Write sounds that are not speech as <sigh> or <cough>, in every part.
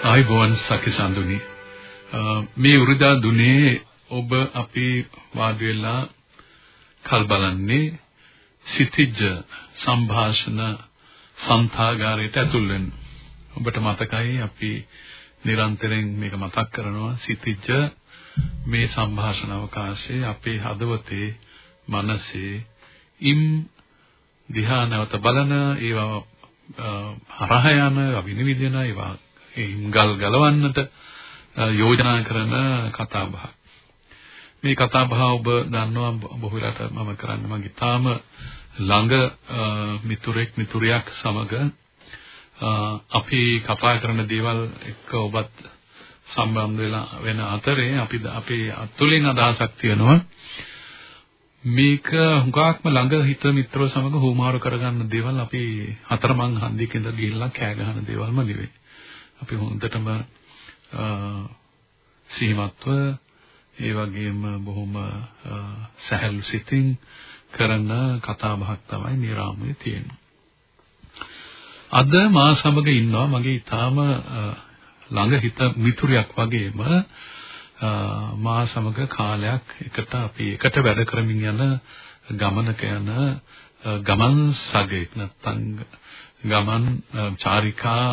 ආයිබෝන් සකිසඳුනි මේ උරුදා දුනේ ඔබ අපි වාඩි වෙලා කල් බලන්නේ සිතිජ සංഭാෂණ සන්තාගාරයට ඇතුල් වෙන්න. ඔබට මතකයි අපි නිරන්තරයෙන් මේක මතක් කරනවා සිතිජ මේ සංഭാෂණ අවකාශයේ අපේ හදවතේ මනසේ ඉම් දිහා නැවත බලන ඒවා හරහා යන අවිනිවිදන ඒවා ඉම් ගල් ගලවන්නට යෝජනා කරන කතා බහක්. මේ කතා බහ ඔබ දන්නවා බොහෝ වෙලාවට මම කරන්නේ මගේ තාම ළඟ මිතුරෙක් මිතුරියක් සමග අපි කතා කරන දේවල් එක්ක ඔබත් සම්බන්ධ වෙලා වෙන අතරේ අපි අපේ අතුලින් අදහසක් තියෙනවා මේක හුඟක්ම ළඟ හිත මිත්‍රව සමග හුමාරු කරගන්න දේවල් අපි හතරමං හන්දියක ඉඳලා ගිහිල්ලා කෑ ගහන දේවල්ම නෙවෙයි. අපි හොඳටම සීමත්ව ඒ වගේම බොහොම සැහැල්ලු සිතින් කරන කතා බහක් තමයි මේ රාමුවේ තියෙන්නේ. අද මා සමග ඉන්නවා මගේ ඊටාම ළඟ හිත මිතුරියක් වගේම මා සමග කාලයක් එකට අපි එකට වැඩ කරමින් යන ගමනක යන ගමන් සගයෙක් නැත්නම් ගමන් චාරිකා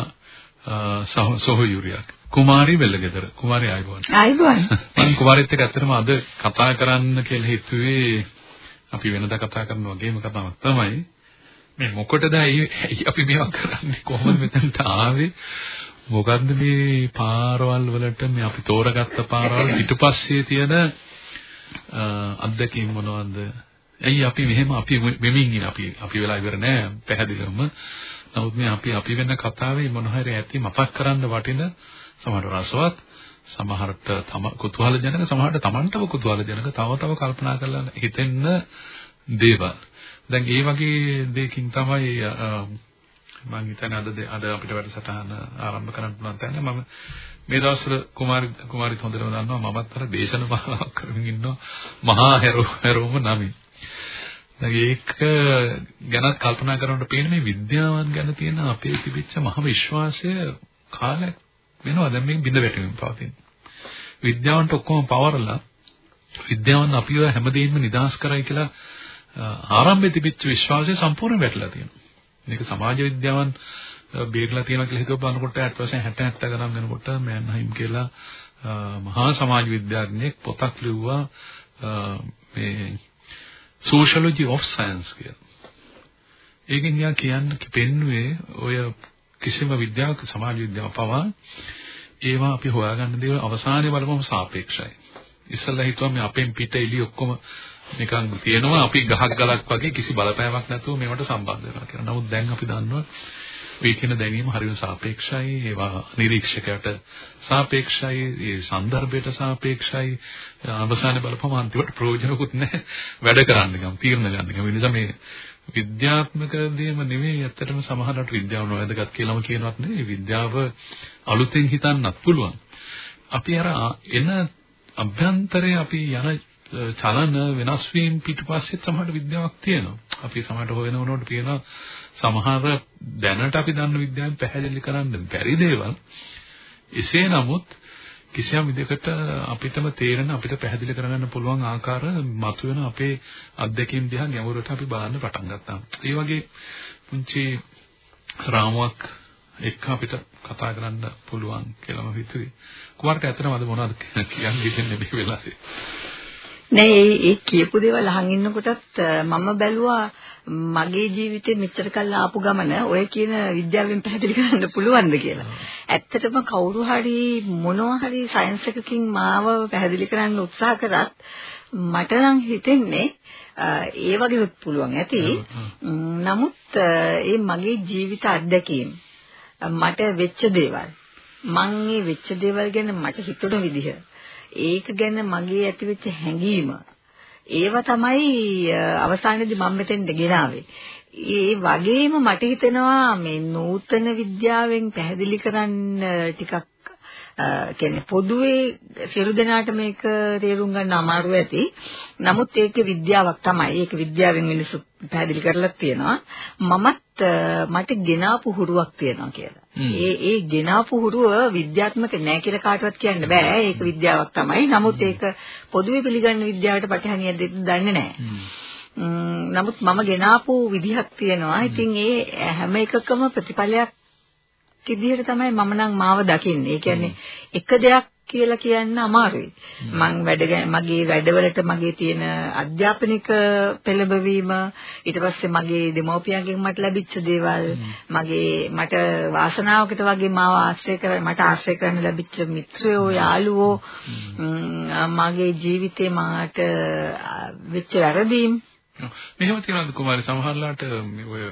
සහෝයුරියක් කුමාරි වෙල්ලගෙදර කුමාරි ආයිබෝන් ආයිබෝන් මම කුමාරිත් එක්ක ඇත්තටම අද කතා කරන්න කියලා හිතුවේ අපි වෙනදා කතා කරන වගේම කතාවක් තමයි මේ මොකටද අපි මේවා කරන්නේ කොහොමද මෙතනට ආවේ මොකද්ද මේ පාරවල් වලට මේ අපි තෝරගත්ත පාරවල් පිටුපස්සේ තියෙන අත්දැකීම් මොනවද ඇයි අපි මෙහෙම අපි මෙමින් ඉන්නේ අපි අපි වෙලා ඉවර නෑ පැහැදිලිවම නමුත් මේ අපි අපි වෙන කතාවේ මොන හරි ඇති මතක් කරන්න වටින සමහර රසවත් සමහරට තම කුතුහල ජනක සමහරට Tamanටම කුතුහල ජනක තව තව කල්පනා කරලා හිතෙන්න දේවල්. දැන් ඒ වගේ දෙයකින් තමයි මම හිතන්නේ අද අද අපිට වැඩසටහන ආරම්භ කරන්න පුළුවන් තැන මම මේ දවස්වල කුමාරි කුමාරිත් හොඳටම දන්නවා මමත් අර දේශන මාලාවක් කරමින් ඉන්නවා මහා හැරෝම නමින්. දැන් ඒක ගැනත් කල්පනා කරනකොට පේන මේ විද්‍යාවන් ගැන තියෙන අපේ තිබිච්ච මහ විශ්වාසය කාලයක් වෙනවා දැන් මේක බිඳ වැටෙමින් පවතින. විද්‍යාවන්ට ඔක්කොම පවරලා විද්‍යාවන් අපිව හැමදේම නිදහස් කරයි කියලා ආරම්භයේ තිබිච්ච විශ්වාසය සම්පූර්ණ වැටලා තියෙනවා. මේක සමාජ විද්‍යාවන් බේරලා තියෙනවා කියලා හිතුව බලනකොට 60 70 70 ගණන් වෙනකොට මෑන්හයිම් කියලා මහා සමාජ විද්‍යාඥයෙක් පොතක් ලිව්වා මේ sociology of science කියලා. ඒකෙන් යා කියන්න පෙන්නුවේ ඔය කිසිම විද්‍යාවක සමාජ විද්‍යාව පවා ඒවා අපි හොයාගන්න දේවල් අවසානයේ බලපුවම සාපේක්ෂයි. ඉස්සල්ලා හිතුවා මේ අපෙන් පිට එළිය ඔක්කොම නිකන් තියෙනවා අපි ගහක් ගලක් වගේ කිසි බලපෑමක් නැතුව මේවට සම්බන්ධ වෙනවා කියලා. නමුත් දැන් අපි දන්නවා මේ කියන දැනීම හරිම සාපේක්ෂයි. ඒවා නිරීක්ෂකයට සාපේක්ෂයි. ඒ සන්දර්භයට සාපේක්ෂයි. අවසානයේ බලපම අන්තිමට ප්‍රයෝජනකුත් නැහැ. වැඩ කරන්න ගම් තීරණ ගන්න ගම්. නිසා මේ විද්‍යාත්මක දෙයක්ම නෙමෙයි ඇත්තටම සමහරවිට විද්‍යාව නොවැදගත් කියලාම කියනවත් නෙවෙයි විද්‍යාව අලුතෙන් හිතන්නත් පුළුවන්. අපි අර එන අභ්‍යන්තරයේ අපි යන චලන වෙනස් වීම පිටපස්සේ තමයි විද්‍යාවක් තියෙනවා. අපි සමහරට හොයන උනොට තියෙනවා සමහර දැනට අපි දන්න විද්‍යාවෙන් පැහැදිලි කරන්න බැරි දේවල්. එසේ නමුත් කිසියම් විදිහකට අපිටම තේරෙන අපිට පැහැදිලි කරගන්න පුළුවන් ආකාර මතුවෙන අපේ අත්දැකීම් දිහා ගැඹුරට අපි බලන්න පටන් ගත්තා. ඒ වගේ පුංචි රාමුවක් එක්ක අපිට කතා කරන්න පුළුවන් කියලා මම හිතුවේ. කුමාරට ඇත්තටම අද මොනවද කියන්න හිතෙන්නේ මේ වෙලාවේ? නෑ ඒ කියපු දේවල් අහන් ඉන්නකොටත් මම බැලුවා මගේ ජීවිතේ මෙච්චර කල් ආපු ගමන ඔය කියන විද්‍යාවෙන් පැහැදිලි කරන්න පුළුවන්ද කියලා. ඇත්තටම කවුරු හරි මොනවා හරි සයන්ස් එකකින් මාව පැහැදිලි කරන්න උත්සාහ කරත් මට නම් හිතෙන්නේ ඒ වගේ පුළුවන් ඇති. නමුත් ඒ මගේ ජීවිත අත්දැකීම් මට වෙච්ච දේවල් මං මේ වෙච්ච දේවල් ගැන මට හිතුණ විදිහ ඒක ගැන මගේ ඇතිවෙච්ච හැඟීම ඒව තමයි අවසානයේදී මම මෙතෙන්ට ගෙනාවේ. ඒ වගේම මට හිතෙනවා මේ නූතන විද්‍යාවෙන් පැහැදිලි කරන්න ටිකක් කියන්නේ පොදුවේ සියලු දෙනාට මේක තේරුම් ගන්න අමාරු ඇති. නමුත් ඒක විද්‍යාවක් තමයි. ඒක විද්‍යාවෙන් මිනිස්සු පැහැදිලි කරලා තියෙනවා. මමත් මට ගෙනාපු හුරුවක් තියෙනවා කියලා. ඒ ඒ ගෙනාපු හුරුව විද්‍යාත්මක නෑ කියලා කාටවත් කියන්න බෑ. ඒක විද්‍යාවක් තමයි. නමුත් ඒක පොදුවේ පිළිගන්න විද්‍යාවට පටහැනියක් දෙන්න දන්නේ නෑ. නමුත් මම ගෙනාපු විදිහක් තියෙනවා. ඉතින් ඒ හැම එකකම ප්‍රතිඵලයක් විදිහට තමයි මම නම් මාව දකින්නේ. ඒ කියන්නේ එක දෙයක් කියලා කියන්න අමාරුයි. මං වැඩ මගේ වැඩවලට මගේ තියෙන අධ්‍යාපනික පෙළඹවීම ඊට පස්සේ මගේ දෙමෝපියන්ගෙන් මට ලැබිච්ච දේවල් මගේ මට වාසනාවකට වගේ මාව ආශ්‍රය කර මට ආශ්‍රය කරන්න ලැබිච්ච මිත්‍රයෝ යාළුවෝ මගේ ජීවිතේ මාට වෙච්ච වැරදීම්. මෙහෙම තියෙනවද කුමාරි? සමහරලාට ඔය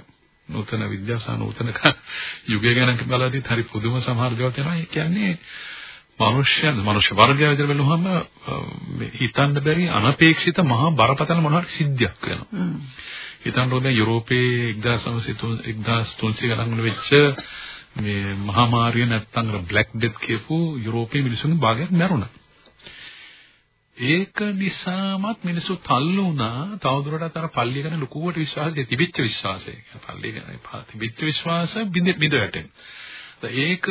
නූතන විද්‍යාව සහ නූතන <laughs> යුගය ගැන බලද්දිත් හරි පුදුම සමහර දේවල් තියෙනවා. ඒ කියන්නේ මනුෂ්‍යයන් මනුෂ්‍ය වර්ගය විතර බලුවහම හිතන්න බැරි අනපේක්ෂිත මහා බරපතල මොනවාරි සිද්ධියක් වෙනවා. හිතන්න ඕනේ යුරෝපයේ 1300 ගණන් වල වෙච්ච මේ මහා මාරිය නැත්තම් බ්ලැක් ඩෙත් කියපු යුරෝපයේ මිනිසුන්ගේ භාගයක් මැරුණා. ඒක නිසාමත් මිනිස්සු තල්ලු වුණා තවදුරටත් අර පල්ලිය ගැන ලොකුවට විශ්වාසය තිබිච්ච විශ්වාසය. පල්ලිය ගැන තිබිච්ච විශ්වාසය බිඳ බිඳ වැටෙන. ඒක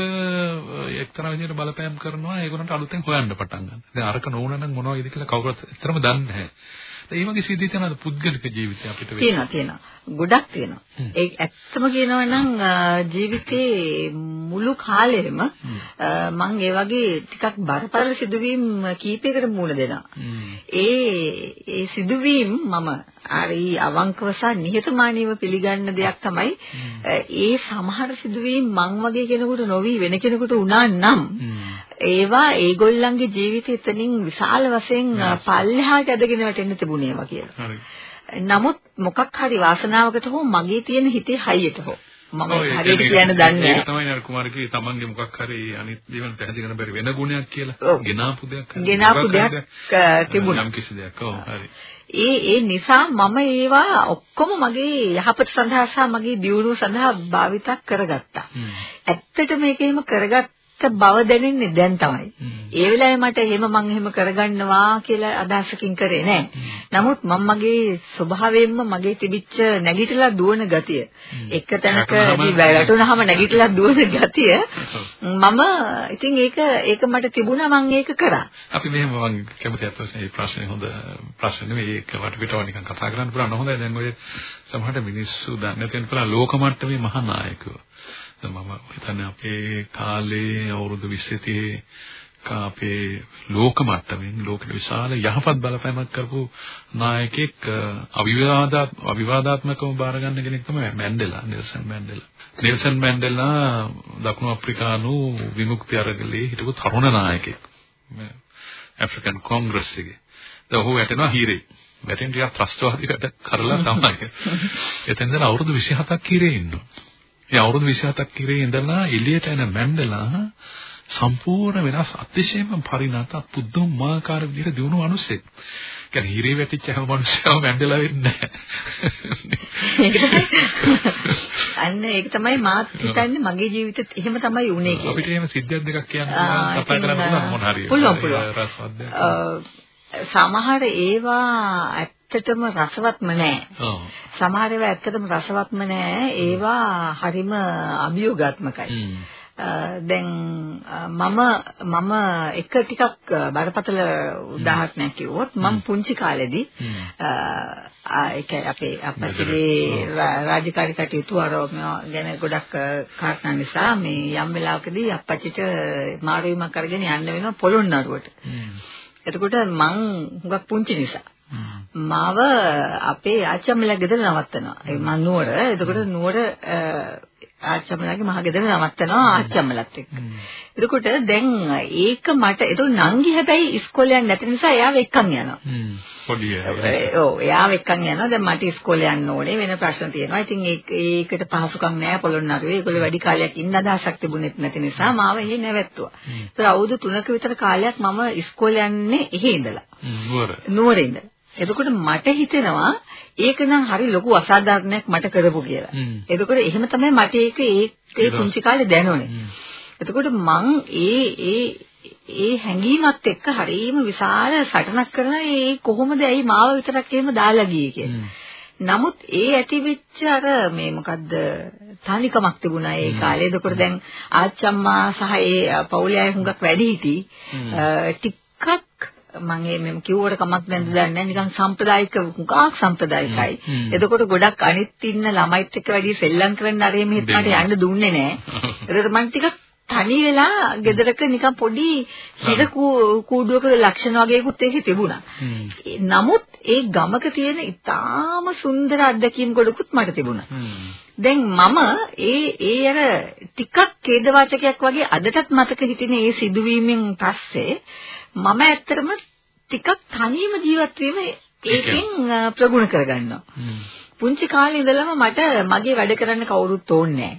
එක්තරා විදිහට බලපෑම් කරනවා ඒගොල්ලන්ට අලුතෙන් හොයන්න පටන් ගන්න. දැන් අරක නෝන නම් මොනවද කියලා කවුරුත් ඇත්තටම දන්නේ නැහැ. ඒ වගේ සිද්ධි තියෙනවා පුද්ගලික ජීවිතය අපිට වෙන්නේ. තියෙනවා තියෙනවා. ගොඩක් තියෙනවා. ඒ ඇත්තම කියනවා නම් ජීවිතේ මුළු කාලෙම මම ඒ වගේ ටිකක් බරපතල සිදුවීම් කීපයකට මුහුණ දෙනවා. ඒ ඒ සිදුවීම් මම හරි අවංකව සහ නිහතමානීව පිළිගන්න දෙයක් තමයි ඒ සමහර සිදුවීම් මං වගේ කෙනෙකුට නොවි වෙන කෙනෙකුට වුණා නම් ඒවා ඒගොල්ලන්ගේ ජීවිතය එතනින් විශාල වශයෙන් පල්ලෙහාට ඇදගෙන වැටෙන්න තිබුණේ ඒවා කියලා. නමුත් මොකක් හරි වාසනාවකට හෝ මගේ තියෙන හිතේ හයියට හෝ මම හරියට කියන්න දන්නේ නැහැ. ඒක තමයි අර කුමාරකී තමන්ගේ මොකක් හරි අනිත් දේවල් පැහැදිලි කරන්න බැරි වෙන ගුණයක් කියලා. ගෙනාපු දෙයක්. ගෙනාපු දෙයක් තිබුණා. යම් කිසි දෙයක්. ඔව් හරි. ඒ ඒ නිසා මම ඒවා ඔක්කොම මගේ යහපත සඳහා සහ මගේ දියුණුව සඳහා භාවිත කරගත්තා. ඇත්තට මේක එහෙම කරගත්ත බව දැනෙන්නේ දැන් තමයි. ඒ වෙලාවේ මට එහෙම මං එහෙම කරගන්නවා කියලා අදහසකින් කරේ නෑ. නමුත් මම මගේ ස්වභාවයෙන්ම මගේ තිබිච්ච නැගිටලා දුවන ගතිය එක තැනක වැටුනහම නැගිටලා දුවන ගතිය. <laughs> මම ඉතින් ඒක ඒක මට තිබුණා මං ඒක කරා. අපි මෙහෙම මං කැමති අතට මේ ප්‍රශ්නේ හොඳ ප්‍රශ්න නෙවෙයි ඒක වට පිටව නිකන් කතා කරන්න පුළුවන්. හොඳයි දැන් ඔය සමහරට මිනිස්සු දන්නේ නැති වෙන ලෝක මට්ටමේ මහා නායකයෝ මම හිතන්නේ අපේ කාලේ අවුරුදු 20 අපේ ලෝක මට්ටමින් ලෝකෙට විශාල යහපත් බලපෑමක් කරපු නායකෙක් අවිවාදාත් අවිවාදාත්මකව බාර ගන්න කෙනෙක් තමයි Mandela Nelson Mandela. Nelson Mandela දකුණු අප්‍රිකානු විමුක්ති අරගලේ හිටපු තරුණ නායකයෙක්. ඇෆ්‍රිකන් කොංග්‍රස් එකේ. දැන් ඔහු වැටෙනවා හීරේ. වැටෙන ටිකක් ත්‍රස්තවාදී වැඩ කරලා තමයි. <laughs> එතෙන්ද අවුරුදු 27ක් හීරේ ඉන්නවා. ඒ අවුරුදු 27ක් ඉරේ ඉඳලා එළියට එන මැන්ඩලා සම්පූර්ණ වෙනස් අතිශයම පරිණත පුදුමාකාර විදිහට දිනු මිනිස්සෙක්. කියන්නේ හිරේ වැටිච්ච හැම මිනිස්සයම මැන්ඩලා වෙන්නේ අන්න ඒක තමයි මාත් හිතන්නේ මගේ ජීවිතෙත් එහෙම තමයි වුනේ කියලා. අපිට එහෙම සිද්ධියක් දෙකක් කියන්න කතා කරන්න මොන හරි. පුළුවන් පුළුවන්. සමහර ඒවා ඇත්තටම රසවත්ම නෑ. සමහර ඒවා ඇත්තටම රසවත්ම නෑ. ඒවා හරිම අභියෝගාත්මකයි. දැන් මම මම එක ටිකක් බරපතල උදාහරණයක් කිව්වොත් මම පුංචි කාලෙදී ඒක අපේ අපච්චිගේ රාජකාරී කටයුතු ආරෝපණය ගැන ගොඩක් කාරණා නිසා මේ යම් වෙලාවකදී අපච්චිට මාරුවීමක් අරගෙන යන්න වෙනවා පොළොන්නරුවට. එතකොට මං හුඟක් පුංචි නිසා මාව අපේ ආච්චම්මලා ගෙදර නවත්තනවා. ඒ මම නුවර. එතකොට නුවර ආච්චම්මලාගේ මහගෙදර නවත්තනවා ආච්චම්මලත් එක්ක. එතකොට දැන් ඒක මට ඒක නංගි හැබැයි ඉස්කෝලේ යන්නේ නැති නිසා එයාව එක්කන් යනවා. පොඩි ඔව් එයාව එක්කන් යනවා. දැන් මට ඉස්කෝලේ යන්න ඕනේ වෙන ප්‍රශ්න තියෙනවා. ඉතින් ඒකට පහසුකම් නැහැ පොළොන්නරුවේ. ඒගොල්ලෝ වැඩි කාලයක් ඉන්න අදහසක් තිබුණෙත් නැති නිසා මාව එහෙ නැවැත්තුවා. ඒතර අවුරුදු 3ක විතර කාලයක් මම ඉස්කෝලේ යන්නේ එහෙ ඉඳලා. නුවර. නුවරේ ඉඳලා. එතකොට මට හිතෙනවා ඒක නම් හරි ලොකු අසාධාරණයක් මට කරපු කියලා. එතකොට එහෙම තමයි මට ඒක ඒ පුංචි කාලේ දැනුනේ. එතකොට මං ඒ ඒ ඒ හැඟීමත් එක්ක හරියම විශාල සටනක් කරන ඒ කොහොමද ඇයි මාව විතරක් එහෙම දාලා ගියේ කියලා. නමුත් ඒ ඇතිවෙච්ච අර මේ මොකද්ද තනිකමක් තිබුණා ඒ කාලේ. එතකොට දැන් ආච්චම්මා සහ ඒ පවුලේ අය හුඟක් වැඩි හිටි. ටිකක් මම මේ කිව්වට කමක් නැද්ද දන්නේ නැහැ නිකන් සම්ප්‍රදායික මුගක් සම්ප්‍රදායිකයි. එතකොට ගොඩක් අනිත් ඉන්න ළමයිත් එක්ක වැඩි සෙල්ලම් කරන්න අරේ මෙහෙත් මට යන්න දුන්නේ නැහැ. <laughs> ඒකට මම ටිකක් තනි වෙලා ගෙදරක නිකන් පොඩි හිර කූඩුවක ලක්ෂණ වගේකුත් ඒකේ තිබුණා. නමුත් ඒ ගමක තියෙන ඉතාම සුන්දර අත්දැකීම් ගොඩකුත් මට තිබුණා. දැන් මම ඒ ඒ අර ටිකක් ඛේදවාචකයක් වගේ අදටත් මතක හිටින ඒ සිදුවීමෙන් පස්සේ මම ඇත්තටම ටිකක් තනියම ජීවත් වීම ඒකෙන් ප්‍රගුණ කරගන්නවා. පුංචි කාලේ ඉඳලම මට මගේ වැඩ කරන්න කවුරුත් ඕනේ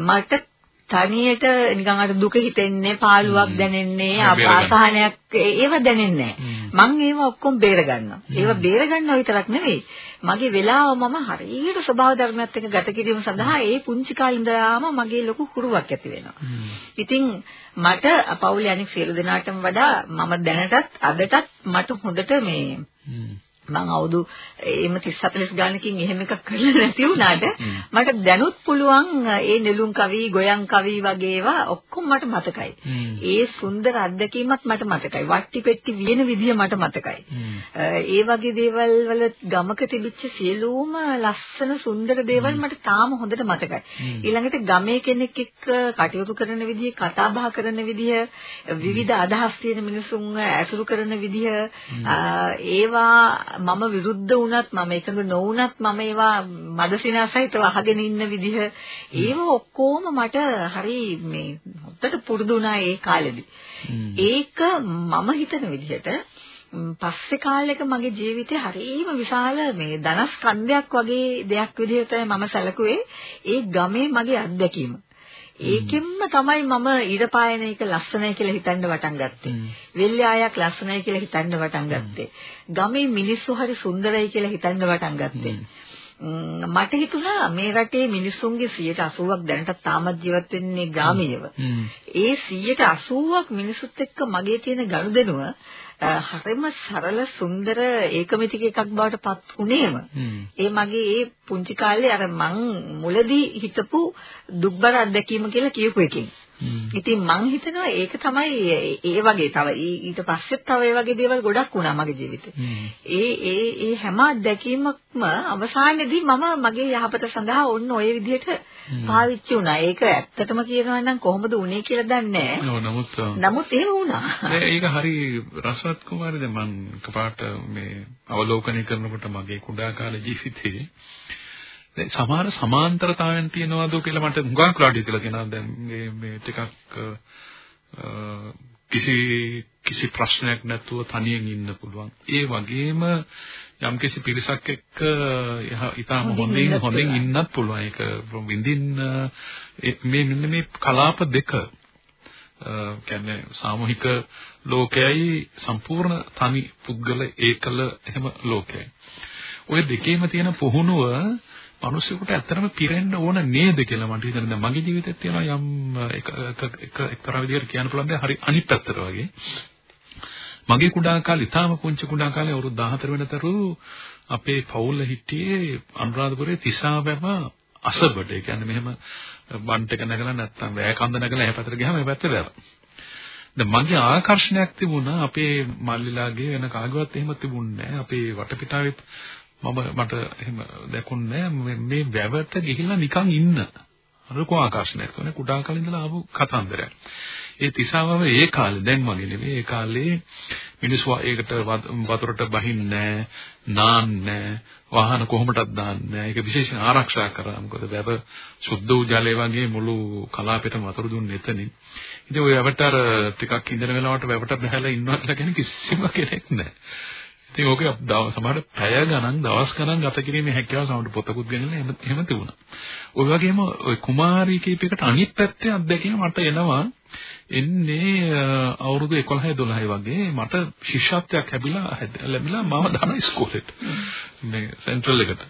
මට තනියට නිකන් අර දුක හිතෙන්නේ පාළුවක් දැනෙන්නේ අසහනයක් ඒව දැනෙන්නේ මං ඒව ඔක්කොම බේර ගන්නවා ඒව බේර ගන්නවා විතරක් නෙවෙයි. මගේ වෙලාව මම හරියට ස්වභාව ධර්මයත් එක්ක ගත කිරීම සඳහා ඒ පුංචි කාලේ ඉඳලාම මගේ ලොකු හුරුවක් ඇති වෙනවා. ඉතින් මට පවුලේ අනික් සියලු දෙනාටම වඩා මම දැනටත් අදටත් මට හොඳට මේ මම අවුරුදු එහෙම 30 40 ගානකින් එහෙම එකක් කරලා නැති වුණාට මට දැනුත් පුළුවන් ඒ නෙළුම් කවි ගොයන් කවි වගේ ඒවා ඔක්කොම මට මතකයි. ඒ සුන්දර අත්දැකීමත් මට මතකයි. වට්ටි පෙට්ටි වියන විදිය මට මතකයි. ඒ වගේ දේවල් වල ගමක තිබිච්ච සියලුම ලස්සන සුන්දර දේවල් මට තාම හොඳට මතකයි. ඊළඟට ගමේ කෙනෙක් එක්ක කටයුතු කරන විදිය, කතා බහ කරන විදිය, විවිධ අදහස් තියෙන මිනිසුන් ඇසුරු කරන විදිය ඒවා මම විරුද්ධ වුණත් මම එකඟ නොවුණත් මම ඒවා මදසිනාසහිතව අහගෙන ඉන්න විදිහ ඒව ඔක්කොම මට හරි මේ හොද්දට පුරුදු වුණා ඒ කාලෙදි. ඒක මම හිතන විදිහට පස්සේ කාලෙක මගේ ජීවිතේ හරිම විශාල මේ ධනස්කන්ධයක් වගේ දෙයක් විදිහට මම සැලකුවේ ඒ ගමේ මගේ අත්දැකීම. ඒකෙන්ම තමයි මම ඊර පායන එක ලස්සනයි කියලා හිතන්න වටන් ගත්තේ. වෙල්ලේ ආයක් ලස්සනයි කියලා හිතන්න වටන් ගත්තේ. ගමේ මිනිස්සු හරි සුන්දරයි කියලා හිතන්න වටන් ගත්තේ. මට හිතුණා මේ රටේ මිනිස්සුන්ගේ 80ක් දැනට තාමත් ජීවත් වෙන්නේ ග්‍රාමීයව. ඒ 80ක් මිනිසුත් එක්ක මගේ තියෙන ගනුදෙනුව හරිම සරල සුන්දර ඒකමිතික එකක් බවට පත් උනේම ඒ මගේ ඒ පුංචි කාලේ අර මං මුලදී හිතපු දුක්බර අත්දැකීම කියලා කියපු එකෙන්. ඉතින් මං හිතනවා ඒක තමයි ඒ වගේ තව ඊට පස්සෙත් තව ඒ වගේ දේවල් ගොඩක් වුණා මගේ ජීවිතේ. ඒ ඒ ඒ හැම අත්දැකීමක්ම අවසානයේදී මම මගේ යහපත සඳහා ඔන්න ඔය විදිහට පාවිච්චි වුණා. ඒක ඇත්තටම කියනවා නම් කොහොමද උනේ කියලා දන්නේ නැහැ. නමුත් එහෙම වුණා. ඒක හරි රසවත් කුමාරි දැන් මම කපාට මේ අවලෝකනය කරනකොට මගේ කුඩා කාල ජීවිතේ දැන් සමහර සමාන්තරතාවයන් තියෙනවද කියලා මට හුඟක් ලාඩි කියලා කියනවා දැන් මේ මේ ටිකක් කිසි කිසි ප්‍රශ්නයක් නැතුව තනියෙන් ඉන්න පුළුවන්. ඒ වගේම යම් කිසි පිරිසක් එක්ක ඊටම හොඳින් හොඳින් ඉන්නත් පුළුවන්. ඒක විඳින්න මේ මෙන්න මේ කලාප දෙක කියන්නේ සාමූහික ලෝකයයි සම්පූර්ණ තනි පුද්ගල ඒකල එහෙම ලෝකයයි. ওই දෙකේම තියෙන පුහුණුව මිනිස්සුන්ට ඇත්තටම පිරෙන්න ඕන නේද කියලා මට හිතෙනවා. දැන් මගේ ජීවිතේත් තියෙනවා යම් එක එක එක්තරා විදිහකට කියන්න පුළුවන් දේ හරි අනිත් පැත්තට වගේ. මගේ කුඩා කාලේ ඊටාම පුංචි කුඩා කාලේ අවුරුදු 14 වෙනතරු අපේ පවුල හිටියේ අනුරාධපුරයේ තිසාවැව අසබඩ. ඒ කියන්නේ මෙහෙම බන්ට් එක නැගලා නැත්තම් වැය කන්ද නැගලා එහා පැත්තට ගියාම එහා පැත්තේ වැව. දැන් මගේ ආකර්ෂණයක් තිබුණා අපේ මල්ලිලාගේ වෙන කාගේවත් එහෙම තිබුණේ නැහැ. අපේ වටපිටාවෙත් මම මට එහෙම දැකුන්නේ මේ වැවට ගිහිල්ලා නිකන් ඉන්න. ලොකු ආකර්ෂණයක් තියෙන කුඩා කාලේ ඉඳලා ආපු කතන්දරයක්. ඒ තිසාවව ඒ කාලේ දැන් වගේ නෙවෙයි ඒ කාලේ මිනිස්සු ඒකට වතුරට බහින්නේ නැහැ, වාහන කොහොමදක් දාන්නේ ඒක විශේෂයෙන් ආරක්ෂා කරා. මොකද වැව සුද්ධ වූ ජලය වගේ මුළු කලාපෙටම වතුර දුන්නේ එතනින්. ඉතින් ඔය වැවට අර ටිකක් ඉඳන වෙලාවට වැවට බහැලා ඉන්නවා කියලා කියන කිසිම කෙනෙක් නැහැ. ඉතින් ඕක සමහර පැය ගණන් දවස් ගණන් ගත කිරීමේ හැකියාව සමහර පොතකුත් ගෙනල්ලා එහෙම එහෙම තිබුණා. ඔය වගේම ඔය කුමාරී කීපයකට අනිත් පැත්තේ අත්දැකීම මට එනවා. එන්නේ අවුරුදු 11 12 වගේ මට ශිෂ්‍යත්වයක් ලැබිලා ලැබිලා මම දාන ඉස්කෝලේට. මේ සෙන්ට්‍රල් එකට.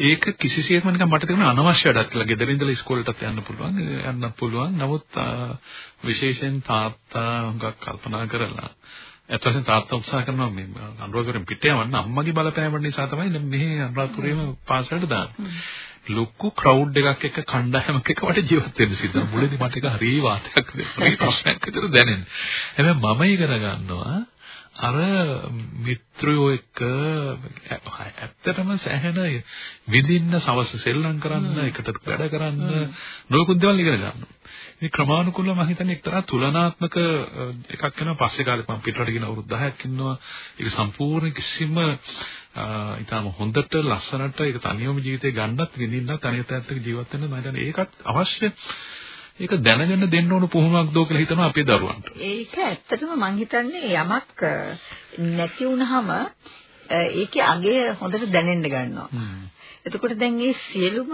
ඒක කිසිසේත්ම නිකන් මට තිබුණ අනවශ්‍ය වැඩක් කියලා. ගෙදර ඉඳලා ඉස්කෝලේටත් යන්න පුළුවන් යන්න පුළුවන්. නමුත් විශේෂයෙන් තාත්තා හුඟක් කල්පනා කරලා ඇත්තටම තාත්තා උත්සාහ කරනවා මේ අනුරාධපුරෙන් පිට යවන්න අම්මගේ බලපෑම නිසා තමයි මෙහි අනුරාධපුරේම පාසලට දාන්නේ. ලොකු ක්‍රවුඩ් එකක් එක්ක කණ්ඩායමක් එක්ක මට ජීවත් වෙන්න සිද්ධ වුණා. මුලදී මට ඒක හරි වාතයක් හරි ප්‍රශ්නයක් විතර දැනෙන්නේ. හැබැයි මම ඉගෙන ගන්නවා අර මිත්‍රයෝ එක්ක ඇත්තටම සැහැණ විඳින්න සවස් සෙල්ලම් කරන්න එකට වැඩ කරන්න නොයෙකුත් දේවල් ඉගෙන ගන්නවා. මේ ක්‍රමානුකූලව මම හිතන්නේ එක්තරා තුලනාත්මක එකක් වෙනවා පස්සේ කාලේ මම පිටරට ගින අවුරුදු 10ක් ඉන්නවා. ඒක සම්පූර්ණ කිසිම ඊටම හොඳට ලස්සනට ඒක තනියම ජීවිතේ ගන්නත් විඳින්නත් අනිත් පැත්තක ජීවත් වෙන්න මම හිතන්නේ ඒකත් අවශ්‍ය ඒක දැනගෙන දෙන්න ඕන පුහුණුවක් දෝ කියලා හිතනවා අපේ දරුවන්ට. ඒක ඇත්තටම මම හිතන්නේ යමක් නැති වුනහම ඒකේ අගය හොඳට දැනෙන්න ගන්නවා. එතකොට දැන් මේ සියලුම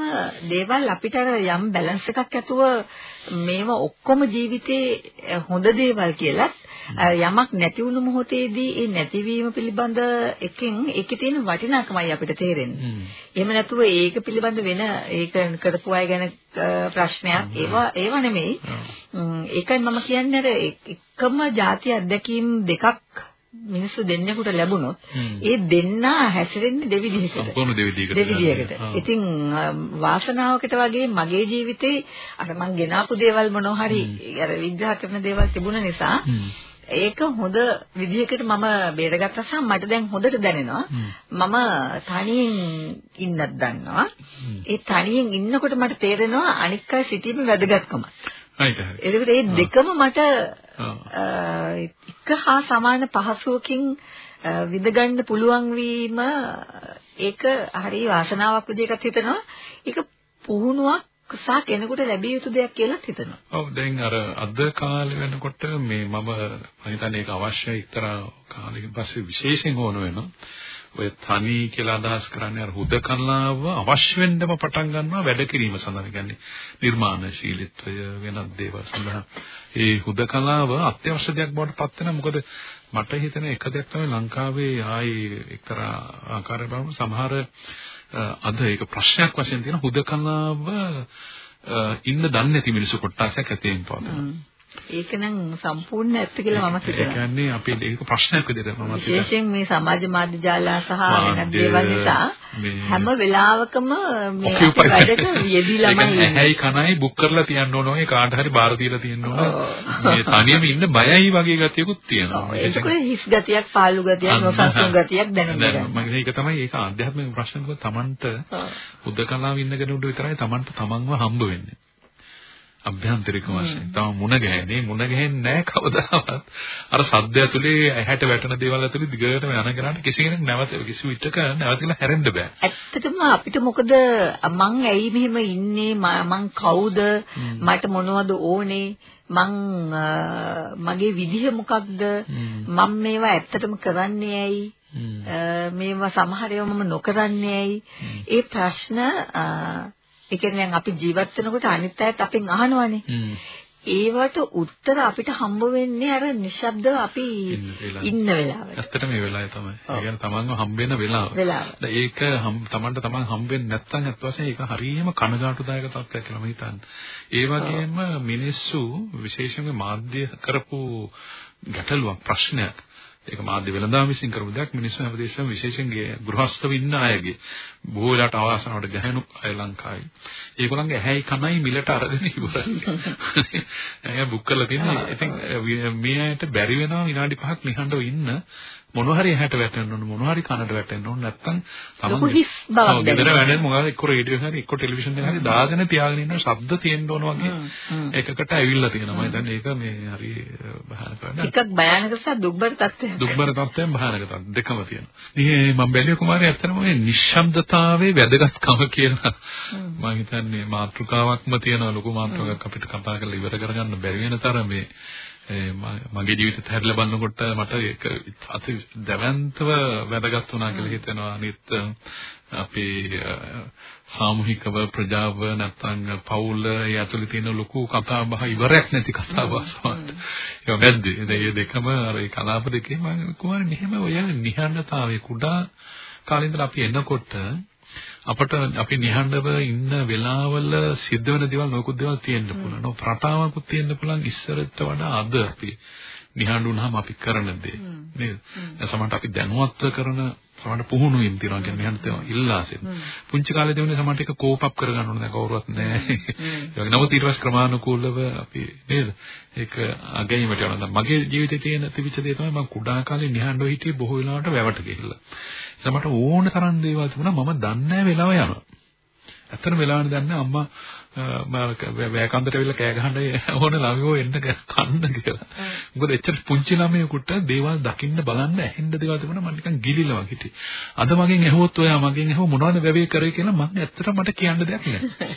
දේවල් අපිට අර යම් බැලන්ස් එකක් ඇතුව මේවා ඔක්කොම ජීවිතේ හොඳ දේවල් කියලා යමක් නැති වුණු මොහොතේදී ඒ නැතිවීම පිළිබඳ එකෙන් ඒකේ තියෙන වටිනාකමයි අපිට තේරෙන්නේ. එහෙම නැතුව ඒක පිළිබඳ වෙන ඒක කරපු අය ගැන ප්‍රශ්නයක් ඒවා ඒවා නෙමෙයි. ඒකයි මම කියන්නේ අර එකම ಜಾති අත්දැකීම් දෙකක් මිනිස්සු දෙන්නෙකුට ලැබුණොත් ඒ දෙන්නා හැසිරෙන්නේ දෙවිදිහකට. සම්පූර්ණ දෙවිදිහකට. දෙවිදිහකට. ඉතින් වාසනාවකට වගේ මගේ ජීවිතේ අර මං ගෙනාපු දේවල් මොනවා හරි අර විග්‍රහ කරන දේවල් තිබුණ නිසා ඒක හොඳ විදිහකට මම බේරගත්තා සහ මට දැන් හොඳට දැනෙනවා. මම තනියෙන් ඉන්නත් දන්නවා. ඒ තනියෙන් ඉන්නකොට මට තේරෙනවා අනික් අය සිටීමේ වැදගත්කම. හරිද එතකොට මේ දෙකම මට එක හා සමාන පහසුවකින් විඳගන්න පුළුවන් වීම ඒක හරි වාසනාවක් විදිහට හිතනවා. ඒක පුහුණුවක් සා කෙනෙකුට ලැබිය යුතු දෙයක් කියලා හිතනවා. ඔව් දැන් අර අද කාලේ වෙනකොට මේ මම මම හිතන්නේ ඒක අවශ්‍යයි එක්තරා කාලෙකින් පස්සේ විශේෂයෙන් ඕන වෙනවා. ඔය තනි කියලා අදහස් කරන්නේ අර හුදකලාව අවශ්‍ය වෙන්නම පටන් ගන්නවා වැඩ කිරීම සඳහා. කියන්නේ නිර්මාණශීලීත්වය වෙනත් දේවල් සඳහා. ඒ හුදකලාව අත්‍යවශ්‍ය දෙයක් බවට පත් වෙනවා. මොකද මට හිතෙන එක දෙයක් තමයි ලංකාවේ ආයි එක්තරා ආකාරයක බලමු සමහර අද ඒක ප්‍රශ්නයක් වශයෙන් තියෙන හුදකලාව ඉන්න දන්නේ නැති මිනිස්සු කොටසක් ඇතෙන් පවතනවා. ඒක නම් සම්පූර්ණ ඇත්ත කියලා මම හිතනවා. ඒ කියන්නේ අපි ඒක ප්‍රශ්නයක් විදිහට මම හිතනවා. විශේෂයෙන් මේ සමාජ මාධ්‍ය ජාලා සහ වෙනත් දේවල් නිසා හැම වෙලාවකම මේ වැඩට යෙදිලාමයි ඉන්නේ. ඇයි කනයි බුක් කරලා තියන්න ඕන ඔය කාට හරි බාර දීලා තියන්න ඕන. මේ තනියම ඉන්න බයයි වගේ ගතියකුත් තියෙනවා. ඒක හිස් ගතියක්, පාළු ගතියක්, නොසන්සුන් ගතියක් දැනෙනවා. මම ඒක තමයි ඒක ආධ්‍යාත්මික ප්‍රශ්නක තමන්ට උදකලාව ඉන්න කෙනෙකුට විතරයි තමන්ට තමන්ව හම්බ වෙන්නේ. අභ්‍යන්තරික වශයෙන්. තම මුණ ගැහෙන්නේ මුණ ගැහෙන්නේ නැහැ කවදාවත්. අර සද්ද ඇතුලේ ඇහැට වැටෙන දේවල් ඇතුලේ දිගටම යන කරාට කිසි කෙනෙක් නැවත කිසි විටක නැවතිලා හැරෙන්න බෑ. ඇත්තටම අපිට මොකද මං ඇයි මෙහෙම ඉන්නේ? මං කවුද? මට මොනවද ඕනේ? මං මගේ විදිහ මොකක්ද? මම මේවා ඇත්තටම කරන්නේ ඇයි? මේවා සමහර ඒවා මම නොකරන්නේ ඇයි? ඒ ප්‍රශ්න ඒ කියන්නේ අපි ජීවත් වෙනකොට අනිත් අයත් අපෙන් අහනවනේ. ඒවට උත්තර අපිට හම්බ වෙන්නේ අර නිශ්ශබ්දව අපි ඉන්න වෙලාවට. ඇත්තට මේ වෙලාවේ තමයි. ඒ කියන්නේ තමන්ව හම්බ වෙන වෙලාව. ඒක තමන්ට තමන් හම්බ වෙන්නේ නැත්නම් අත් වශයෙන් ඒක හරියම කනගාටුදායක තත්ත්වයක් කියලා මම හිතන්නේ. ඒ වගේම මිනිස්සු විශේෂයෙන්ම මාධ්‍ය කරපු ගැටලුවක් ප්‍රශ්නයක් ඒක මාධ්‍ය වෙළඳාම විසින් කරපු දෙයක් මිනිස්සු හැමදේශම විශේෂයෙන් ගෘහස්ථව ඉන්න අයගේ බොහෝ වෙලාවට ආවාසනාවට ගැහෙනු අය ලංකාවේ. ඒගොල්ලන්ගේ ඇහැයි කනයි මිලට අරගෙන ඉවරයි. <laughs> එයා බුක් කරලා තියෙනවා. ඉතින් මේ අයට බැරි වෙනවා විනාඩි 5ක් නිහඬව ඉන්න මොන හරි ඇහැට වැටෙන්න ඕන මොන හරි කනට වැටෙන්න ඕන බවක් ඔව් ගෙදර වැඩේ මොකද එක්ක රේඩියෝ හරි එක්ක ටෙලිවිෂන් එක හරි දාගෙන තියාගෙන ඉන්න ශබ්ද තියෙන්න ඕන වගේ එකකට ඇවිල්ලා තියෙනවා. මම හිතන්නේ ඒක මේ හරි භයානක වැඩක්. ටිකක් භයානක සහ දුක්බර තත්ත්වයක්. දුක්බර තත්ත්වයෙන් භයානක තත්ත්ව දෙකම තියෙනවා. ඉතින් මම බැලුවේ කුමාරය ඇත්තටම මේ නිශ්ශබ්දතාවයේ වැදගත්කම කියලා. මම හිතන්නේ මාතෘකාවක්ම තියෙන ලොකු මාතෘකාවක් අපිට කතා කරලා ඉවර කරගන්න බැරි වෙන තරමේ මගේ ජීවිතයත් හැරිලා බලනකොට මට ඒක අති දැවැන්තව වැදගත් වුණා කියලා හිතෙනවා. අනිත් අපේ සාමූහිකව ප්‍රජාව නැත්නම් පවුල ඒ ඇතුළේ තියෙන ලොකු කතා බහ ඉවරයක් නැති කතා බහ සමහරට ඒක වැද්දේ. ඒ දෙකම අර ඒ කලාප දෙකේ මම කොහොමද මෙහෙම ඔය නිහඬතාවයේ කුඩා කාලේ ඉඳලා අපි එනකොට අපට අපි නිහඬව ඉන්න වෙලාවල සිද්ධ වෙන දේවල් නොයෙකුත් දේවල් තියෙන්න පුළුවන්. නෝ රටාවකුත් තියෙන්න පුළුවන් ඉස්සරට වඩා අද අපි නිහඬ වුණාම අපි කරන දේ නේද? සමහරට අපි දැනුවත්ව කරන සමහරට පුහුණු වීම තියෙනවා කියන්නේ නිහඬ තේම ඉල්ලා සිටින. පුංචි කාලේ තිබුණේ සමහරට ඒක කෝප් අප් කරගන්න ඕන දැන් කවුරුවත් නැහැ. <laughs> ඒ වගේ නමුත් ඊට පස්සේ ක්‍රමානුකූලව අපි නේද? ඒක අගැයීමට යනවා. මගේ ජීවිතේ තියෙන තිබිච්ච දේ තමයි මම කුඩා කාලේ නිහඬව හිටියේ බොහෝ වෙලාවට වැවට ගිහිල්ලා. සමහරට ඕන තරම් දේවල් තිබුණා මම දන්නේ නැහැ වෙලාව යනවා. ඇත්තටම වෙලාවනේ දන්නේ අම්මා මම වැයකන්දට ඇවිල්ලා කෑ ගහන්න <laughs> ඕන ළමයෝ එන්න කන්න කියලා. මොකද එච්චර පුංචි ළමයෙකුට දේවල් දකින්න බලන්න ඇහෙන්න දේවල් තිබුණා මම නිකන් ගිලිලා වගේ හිටියේ. අද මගෙන් ඇහුවොත් ඔයා මගෙන් ඇහුව මොනවද වැවේ කරේ කියලා මම ඇත්තටම මට කියන්න දෙයක් නැහැ.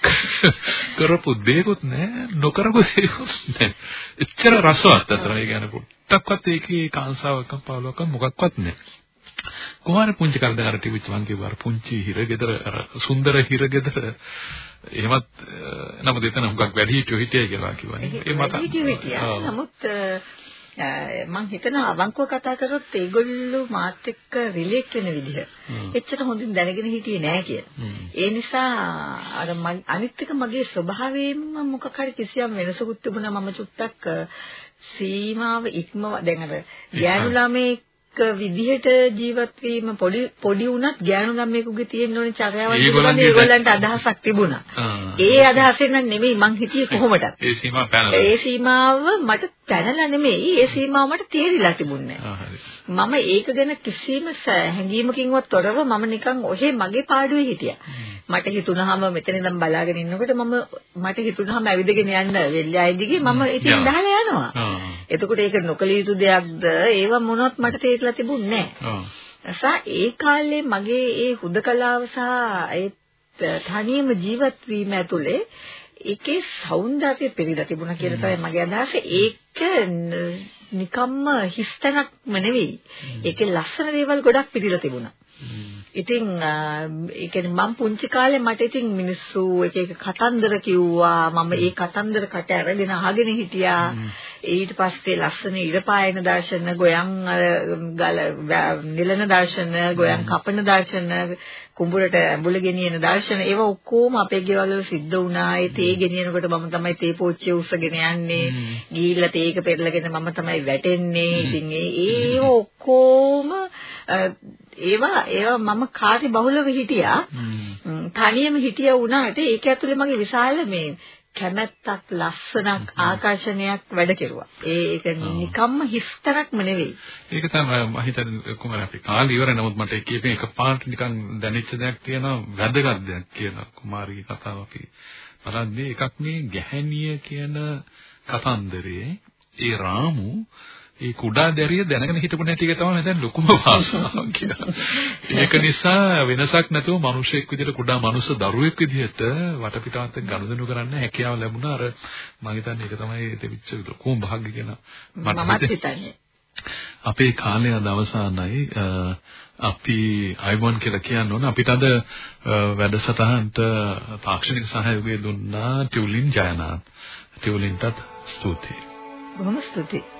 <laughs> කරපු දෙයක්වත් නැහැ නොකරපු දෙයක්වත් නැහැ. එච්චර රසවත් අතර ඒ කියන්නේ පොට්ටක්වත් ඒකේ කාංසාවක් පාලුවක් මොකක්වත් නැහැ. කොහොමද පුංචි කරදර අර ටිවිච් මං කිව්වා? පුංචි හිරගෙදර අර සුන්දර හිරගෙදර. එහෙමත් නමුත් එතන හුඟක් වැඩි හිටියෝ හිටියයි කියලා කිව්වනේ. ඒ මත නමුත් මම හිතනවා අවංකව කතා කරොත් ඒගොල්ලෝ මාත් එක්ක රිලේට් වෙන විදිහ. එච්චර හොඳින් දැනගෙන හිටියේ නෑ කියලා. ඒ නිසා අර අනිත් එක මගේ ස්වභාවයෙන්ම මොකක් හරි කිසියම් වෙනසකුත් තිබුණා. මම චුට්ටක් සීමාව ඉක්මව දැන් අර <laughs> ගෑනු ළමේ විදිහට ජීවත් වීම පොඩි පොඩි වුණත් ගෑනු ළමයෙකුගේ තියෙන ඕනේ චර්යාවන් පිළිබඳව ඒගොල්ලන්ට අදහසක් තිබුණා. ඒ අදහසෙන් නම් නෙමෙයි මං හිතියේ කොහොමද? ඒ සීමාව පැනලා. ඒ සීමාව මට පැනලා නෙමෙයි ඒ සීමාව මට තේරිලා තිබුණේ මම ඒක ගැන කිසිම හැඟීමකින්වත් තොරව මම නිකන් ඔහේ මගේ පාඩුවේ හිටියා. මට හිතුණාම මෙතන ඉඳන් බලාගෙන ඉන්නකොට මම මට හිතුණාම ඇවිදගෙන යන්න වෙල්ලායි දිගේ මම ඉතින් දාලා යනවා. එතකොට ඒක නොකල යුතු දෙයක්ද ඒව මොනවත් මට තේරිලා තිබුණේ නැහැ. ඒ කාලේ මගේ ඒ හුදකලාව සහ ඒ තනියම ජීවත් වීම ඇතුලේ ඒකේ సౌందර්යය පිරීලා තිබුණා කියලා තමයි මගේ අදහස. ඒක නිකම්ම හිස්තැනක්ම නෙවෙයි. ඒකේ ලස්සන දේවල් ගොඩක් පිරීලා තිබුණා. ඉතින් ඒ කියන්නේ මම පුංචි කාලේ මට ඉතින් මිනිස්සු එක එක කතන්දර කිව්වා. මම ඒ කතන්දර කට අරගෙන අහගෙන හිටියා. ඊට පස්සේ ලස්සන ඉරපායන දර්ශන ගොයන් ගල නිලන දර්ශන ගොයන් කපන දර්ශන කුඹුරට ඇඹුල ගෙනියන දර්ශන ඒව ඔක්කොම අපේ ගෙවල් වල සිද්ධ වුණා. ඒ තේ ගෙනියනකොට මම තමයි තේ පෝච්චිය උස්සගෙන යන්නේ. ගිහිල්ලා තේක පෙරලගෙන මම තමයි වැටෙන්නේ. ඉතින් ඒ ඔක්කොම ඒවා ඒවා මම කාර්ය බහුලව හිටියා. තනියම හිටියා වුණාට ඒක ඇතුලේ මගේ විශාල මේ කැමැත්තක් ලස්සනක් ආකර්ෂණයක් වැඩ කෙරුවා. ඒක නිකම්ම හිස්තරක්ම නෙවෙයි. ඒක තමයි මම හිතන්නේ කුමාර අපි කාලේ ඉවර නමුත් මට ඒක කියපේ එකපාරට නිකන් දැනෙච්ච දෙයක් තියෙනවා වැදගත් දෙයක් කියලා කුමාරී කතාව අපි බලද්දී එකක් මේ ගැහැණිය කියන කතන්දරේ ඒ රාමු ඒ කුඩා දැරිය දැනගෙන හිටපු නැති එක තමයි දැන් ලොකුම වාසනාව කියලා. ඒක නිසා වෙනසක් නැතුව මිනිසෙක් විදිහට කුඩා මනුස්ස දරුවෙක් විදිහට වටපිටාවත් ගනුදෙනු කරන්න හැකියාව ලැබුණා. අර මම හිතන්නේ ඒක තමයි දෙවිච්ච ලොකුම භාග්‍ය කියලා මට හිතන්නේ. අපේ කාලය දවසානයි අපි අයිවන් කියලා කියන්න ඕන අපිට අද වැඩසටහනට තාක්ෂණික සහයෝගය දුන්නා ටියුලින් ජයනාත් ටියුලින්ටත් ස්තුතියි බොහොම ස්තුතියි